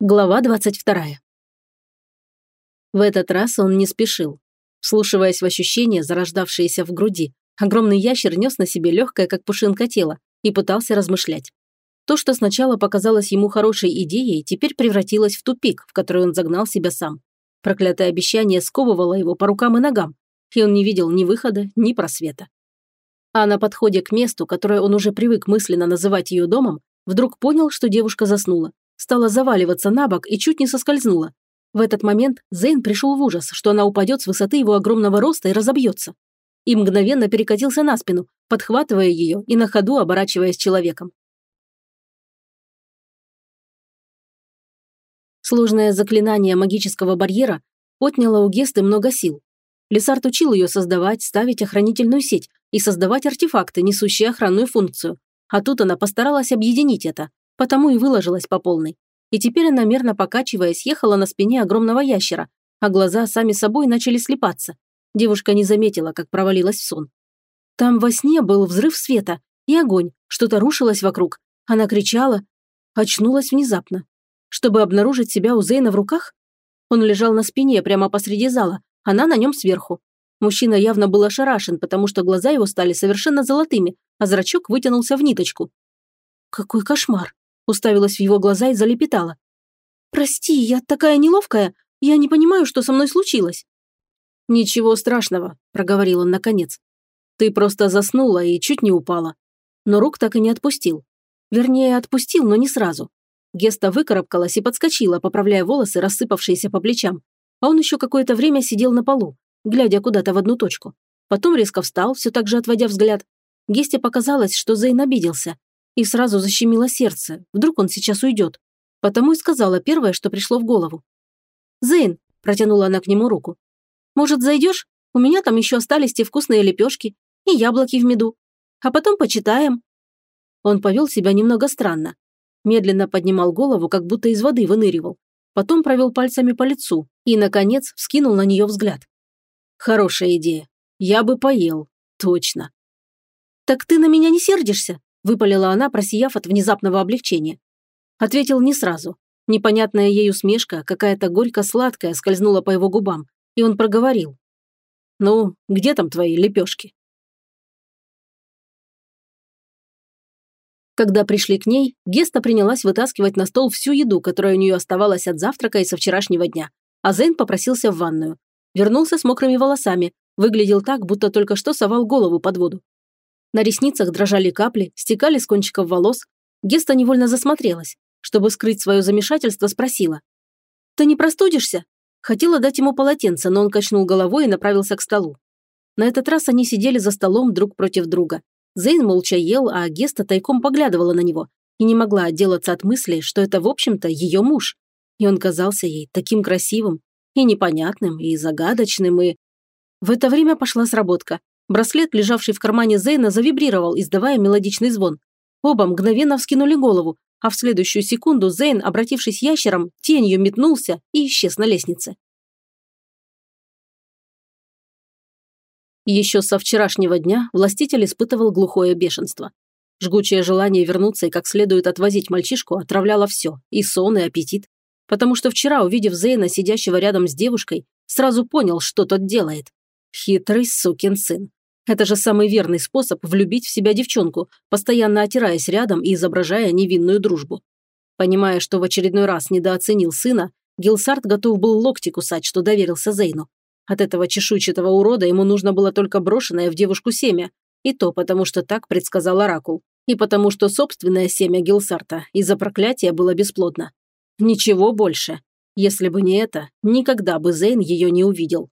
Глава 22. В этот раз он не спешил. Вслушиваясь в ощущения, зарождавшиеся в груди, огромный ящер нес на себе легкое, как пушинка тело, и пытался размышлять. То, что сначала показалось ему хорошей идеей, теперь превратилось в тупик, в который он загнал себя сам. Проклятое обещание сковывало его по рукам и ногам, и он не видел ни выхода, ни просвета. А на подходе к месту, которое он уже привык мысленно называть ее домом, вдруг понял, что девушка заснула, стала заваливаться на бок и чуть не соскользнула. В этот момент Зейн пришел в ужас, что она упадет с высоты его огромного роста и разобьется. И мгновенно перекатился на спину, подхватывая ее и на ходу оборачиваясь человеком. Сложное заклинание магического барьера отняло у Гесты много сил. Лесард учил ее создавать, ставить охранительную сеть и создавать артефакты, несущие охранную функцию. А тут она постаралась объединить это, потому и выложилась по полной. И теперь она, мерно покачиваясь, ехала на спине огромного ящера, а глаза сами собой начали слепаться. Девушка не заметила, как провалилась в сон. Там во сне был взрыв света и огонь, что-то рушилось вокруг. Она кричала, очнулась внезапно. Чтобы обнаружить себя у Зейна в руках? Он лежал на спине прямо посреди зала, она на нем сверху. Мужчина явно был ошарашен, потому что глаза его стали совершенно золотыми, а зрачок вытянулся в ниточку. Какой кошмар! Уставилась в его глаза и залепетала. «Прости, я такая неловкая, я не понимаю, что со мной случилось». «Ничего страшного», – проговорил он наконец. «Ты просто заснула и чуть не упала». Но рук так и не отпустил. Вернее, отпустил, но не сразу. Геста выкарабкалась и подскочила, поправляя волосы, рассыпавшиеся по плечам. А он еще какое-то время сидел на полу, глядя куда-то в одну точку. Потом резко встал, все так же отводя взгляд. Гесте показалось, что Зейн обиделся, и сразу защемило сердце. Вдруг он сейчас уйдет. Потому и сказала первое, что пришло в голову. «Зейн», – протянула она к нему руку. «Может, зайдешь? У меня там еще остались те вкусные лепешки и яблоки в меду. А потом почитаем». Он повел себя немного странно. Медленно поднимал голову, как будто из воды выныривал. Потом провел пальцами по лицу и, наконец, вскинул на нее взгляд. «Хорошая идея. Я бы поел. Точно». «Так ты на меня не сердишься?» Выпалила она, просияв от внезапного облегчения. Ответил не сразу. Непонятная ей усмешка, какая-то горько-сладкая, скользнула по его губам, и он проговорил. «Ну, где там твои лепешки?» Когда пришли к ней, Геста принялась вытаскивать на стол всю еду, которая у нее оставалась от завтрака и со вчерашнего дня. А Зейн попросился в ванную. Вернулся с мокрыми волосами, выглядел так, будто только что совал голову под воду. На ресницах дрожали капли, стекали с кончиков волос. Геста невольно засмотрелась. Чтобы скрыть свое замешательство, спросила. «Ты не простудишься?» Хотела дать ему полотенце, но он качнул головой и направился к столу. На этот раз они сидели за столом друг против друга. Зейн молча ел, а Геста тайком поглядывала на него и не могла отделаться от мысли, что это, в общем-то, ее муж. И он казался ей таким красивым, и непонятным, и загадочным, и... В это время пошла сработка. Браслет, лежавший в кармане Зейна, завибрировал, издавая мелодичный звон. Оба мгновенно вскинули голову, а в следующую секунду Зейн, обратившись ящером, тенью метнулся и исчез на лестнице. Еще со вчерашнего дня властитель испытывал глухое бешенство. Жгучее желание вернуться и как следует отвозить мальчишку отравляло все, и сон, и аппетит. Потому что вчера, увидев Зейна, сидящего рядом с девушкой, сразу понял, что тот делает. Хитрый сукин сын. Это же самый верный способ влюбить в себя девчонку, постоянно отираясь рядом и изображая невинную дружбу. Понимая, что в очередной раз недооценил сына, Гилсарт готов был локти кусать, что доверился Зейну. От этого чешуйчатого урода ему нужно было только брошенное в девушку семя. И то потому, что так предсказал Оракул. И потому, что собственное семя Гилсарта из-за проклятия было бесплодно. Ничего больше. Если бы не это, никогда бы Зейн ее не увидел.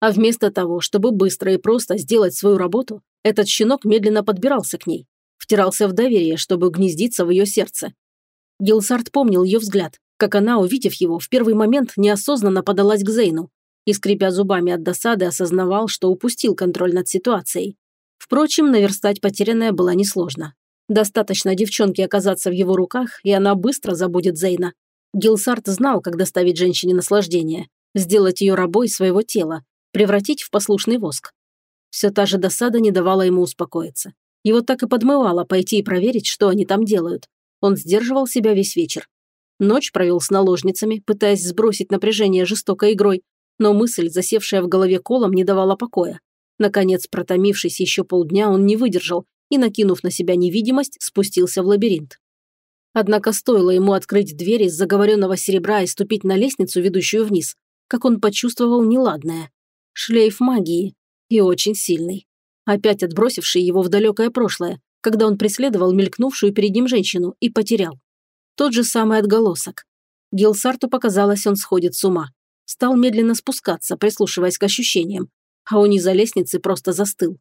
А вместо того, чтобы быстро и просто сделать свою работу, этот щенок медленно подбирался к ней, втирался в доверие, чтобы гнездиться в ее сердце. Гилсарт помнил ее взгляд, как она, увидев его, в первый момент неосознанно подалась к Зейну и, скрипя зубами от досады, осознавал, что упустил контроль над ситуацией. Впрочем, наверстать потерянное было несложно. Достаточно девчонке оказаться в его руках, и она быстро забудет Зейна. Гилсарт знал, как доставить женщине наслаждение, сделать ее рабой своего тела, превратить в послушный воск. Все та же досада не давала ему успокоиться. Его так и подмывало пойти и проверить, что они там делают. Он сдерживал себя весь вечер. Ночь провел с наложницами, пытаясь сбросить напряжение жестокой игрой, но мысль, засевшая в голове колом, не давала покоя. Наконец, протомившись еще полдня, он не выдержал и, накинув на себя невидимость, спустился в лабиринт. Однако стоило ему открыть дверь из заговоренного серебра и ступить на лестницу, ведущую вниз, как он почувствовал неладное. Шлейф магии. И очень сильный. Опять отбросивший его в далекое прошлое, когда он преследовал мелькнувшую перед ним женщину и потерял. Тот же самый отголосок. Гилсарту показалось, он сходит с ума. Стал медленно спускаться, прислушиваясь к ощущениям, а у низа лестницы просто застыл.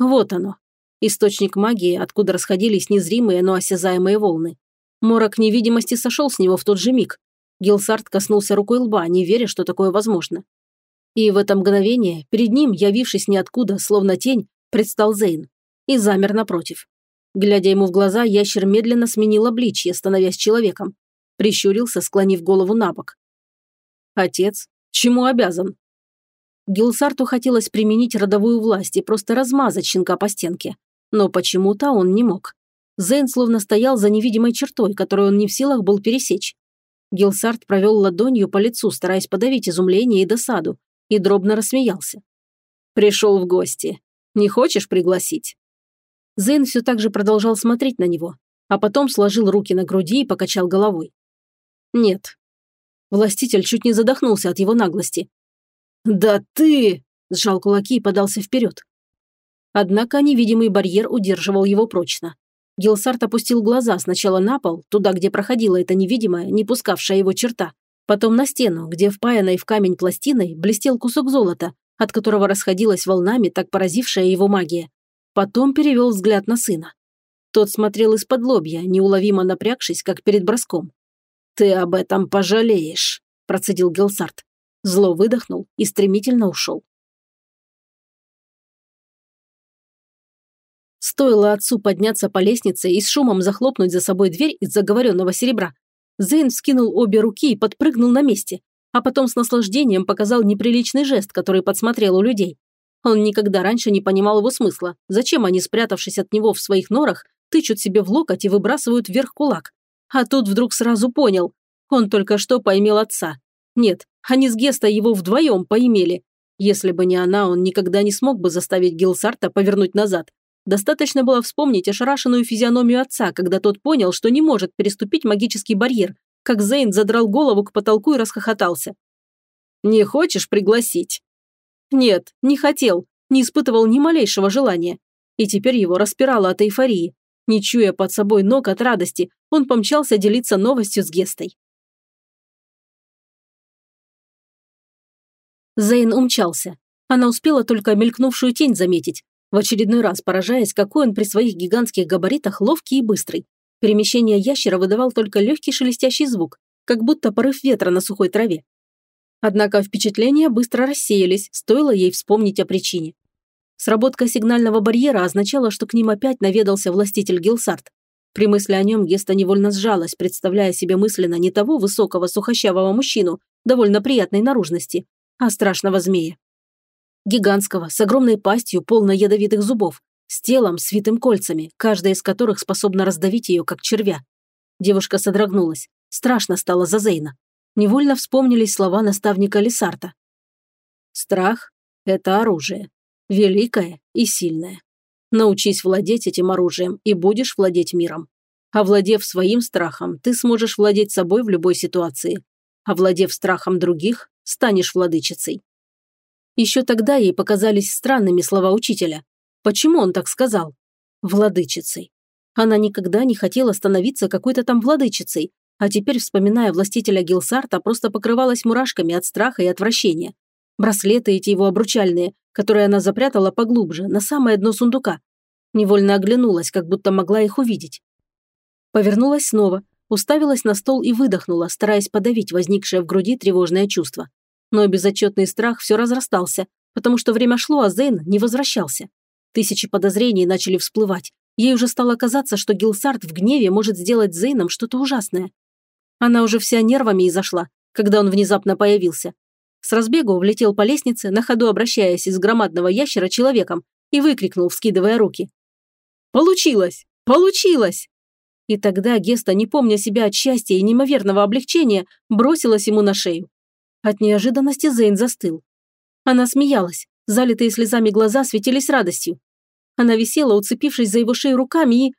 Вот оно. Источник магии, откуда расходились незримые, но осязаемые волны. Морок невидимости сошел с него в тот же миг. Гилсарт коснулся рукой лба, не веря, что такое возможно. И в это мгновение перед ним, явившись ниоткуда, словно тень, предстал Зейн. И замер напротив. Глядя ему в глаза, ящер медленно сменил обличье, становясь человеком. Прищурился, склонив голову на бок. «Отец, чему обязан?» Гилсарту хотелось применить родовую власть и просто размазать щенка по стенке. Но почему-то он не мог. Зейн словно стоял за невидимой чертой, которую он не в силах был пересечь. Гилсарт провел ладонью по лицу, стараясь подавить изумление и досаду, и дробно рассмеялся. «Пришел в гости. Не хочешь пригласить?» Зейн все так же продолжал смотреть на него, а потом сложил руки на груди и покачал головой. «Нет». Властитель чуть не задохнулся от его наглости. «Да ты!» – сжал кулаки и подался вперед. Однако невидимый барьер удерживал его прочно. Гилсарт опустил глаза сначала на пол, туда, где проходила эта невидимая, не пускавшая его черта, потом на стену, где впаянной в камень пластиной блестел кусок золота, от которого расходилась волнами так поразившая его магия. Потом перевел взгляд на сына. Тот смотрел из-под лобья, неуловимо напрягшись, как перед броском. «Ты об этом пожалеешь», – процедил Гилсарт. Зло выдохнул и стремительно ушел. Стоило отцу подняться по лестнице и с шумом захлопнуть за собой дверь из заговоренного серебра. Зейн вскинул обе руки и подпрыгнул на месте, а потом с наслаждением показал неприличный жест, который подсмотрел у людей. Он никогда раньше не понимал его смысла. Зачем они, спрятавшись от него в своих норах, тычут себе в локоть и выбрасывают вверх кулак? А тут вдруг сразу понял. Он только что поимел отца. Нет, они с Геста его вдвоем поимели. Если бы не она, он никогда не смог бы заставить Гилсарта повернуть назад, Достаточно было вспомнить ошарашенную физиономию отца, когда тот понял, что не может переступить магический барьер, как Зейн задрал голову к потолку и расхохотался. «Не хочешь пригласить?» Нет, не хотел, не испытывал ни малейшего желания. И теперь его распирало от эйфории. Не чуя под собой ног от радости, он помчался делиться новостью с Гестой. Зейн умчался. Она успела только мелькнувшую тень заметить, в очередной раз поражаясь, какой он при своих гигантских габаритах ловкий и быстрый. Перемещение ящера выдавал только легкий шелестящий звук, как будто порыв ветра на сухой траве. Однако впечатления быстро рассеялись, стоило ей вспомнить о причине. Сработка сигнального барьера означала, что к ним опять наведался властитель Гилсарт. При мысли о нем Геста невольно сжалась, представляя себе мысленно не того высокого сухощавого мужчину, довольно приятной наружности, а страшного змея. Гигантского, с огромной пастью, полной ядовитых зубов, с телом, свитым кольцами, каждая из которых способна раздавить ее, как червя. Девушка содрогнулась. Страшно стало за Зейна. Невольно вспомнились слова наставника Лисарта. «Страх – это оружие. Великое и сильное. Научись владеть этим оружием, и будешь владеть миром. Овладев своим страхом, ты сможешь владеть собой в любой ситуации. Овладев страхом других, станешь владычицей. Еще тогда ей показались странными слова учителя. Почему он так сказал? Владычицей. Она никогда не хотела становиться какой-то там владычицей, а теперь, вспоминая властителя Гилсарта, просто покрывалась мурашками от страха и отвращения. Браслеты эти его обручальные, которые она запрятала поглубже, на самое дно сундука. Невольно оглянулась, как будто могла их увидеть. Повернулась снова, уставилась на стол и выдохнула, стараясь подавить возникшее в груди тревожное чувство но безотчетный страх все разрастался, потому что время шло, а Зейн не возвращался. Тысячи подозрений начали всплывать. Ей уже стало казаться, что Гилсарт в гневе может сделать Зейном что-то ужасное. Она уже вся нервами изошла, когда он внезапно появился. С разбегу влетел по лестнице, на ходу обращаясь из громадного ящера человеком, и выкрикнул, вскидывая руки. «Получилось! Получилось!» И тогда Геста, не помня себя от счастья и неимоверного облегчения, бросилась ему на шею. От неожиданности Зейн застыл. Она смеялась, залитые слезами глаза светились радостью. Она висела, уцепившись за его шею руками, и...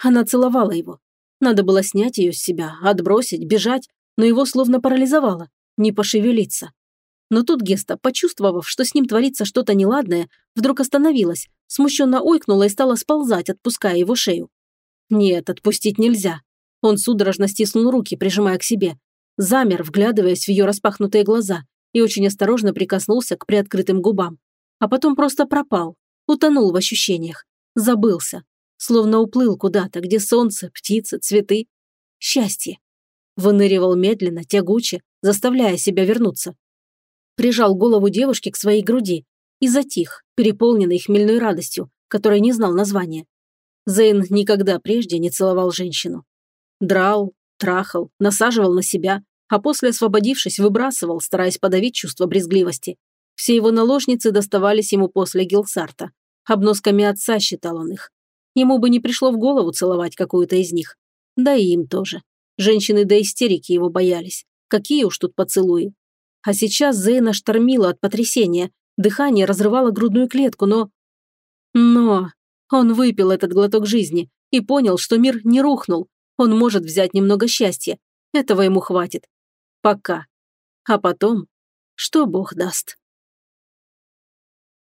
Она целовала его. Надо было снять ее с себя, отбросить, бежать, но его словно парализовало. Не пошевелиться. Но тут Геста, почувствовав, что с ним творится что-то неладное, вдруг остановилась, смущенно ойкнула и стала сползать, отпуская его шею. Нет, отпустить нельзя. Он судорожно стиснул руки, прижимая к себе. Замер, вглядываясь в ее распахнутые глаза, и очень осторожно прикоснулся к приоткрытым губам. А потом просто пропал, утонул в ощущениях, забылся, словно уплыл куда-то, где солнце, птицы, цветы. Счастье. Выныривал медленно, тягуче, заставляя себя вернуться. Прижал голову девушки к своей груди и затих, переполненный хмельной радостью, которой не знал названия. Зейн никогда прежде не целовал женщину. Драл, трахал, насаживал на себя, а после, освободившись, выбрасывал, стараясь подавить чувство брезгливости. Все его наложницы доставались ему после Гилсарта. Обносками отца считал он их. Ему бы не пришло в голову целовать какую-то из них. Да и им тоже. Женщины до истерики его боялись. Какие уж тут поцелуи. А сейчас Зейна штормила от потрясения. Дыхание разрывало грудную клетку, но... Но... Он выпил этот глоток жизни и понял, что мир не рухнул. Он может взять немного счастья. Этого ему хватит. Пока. А потом, что Бог даст.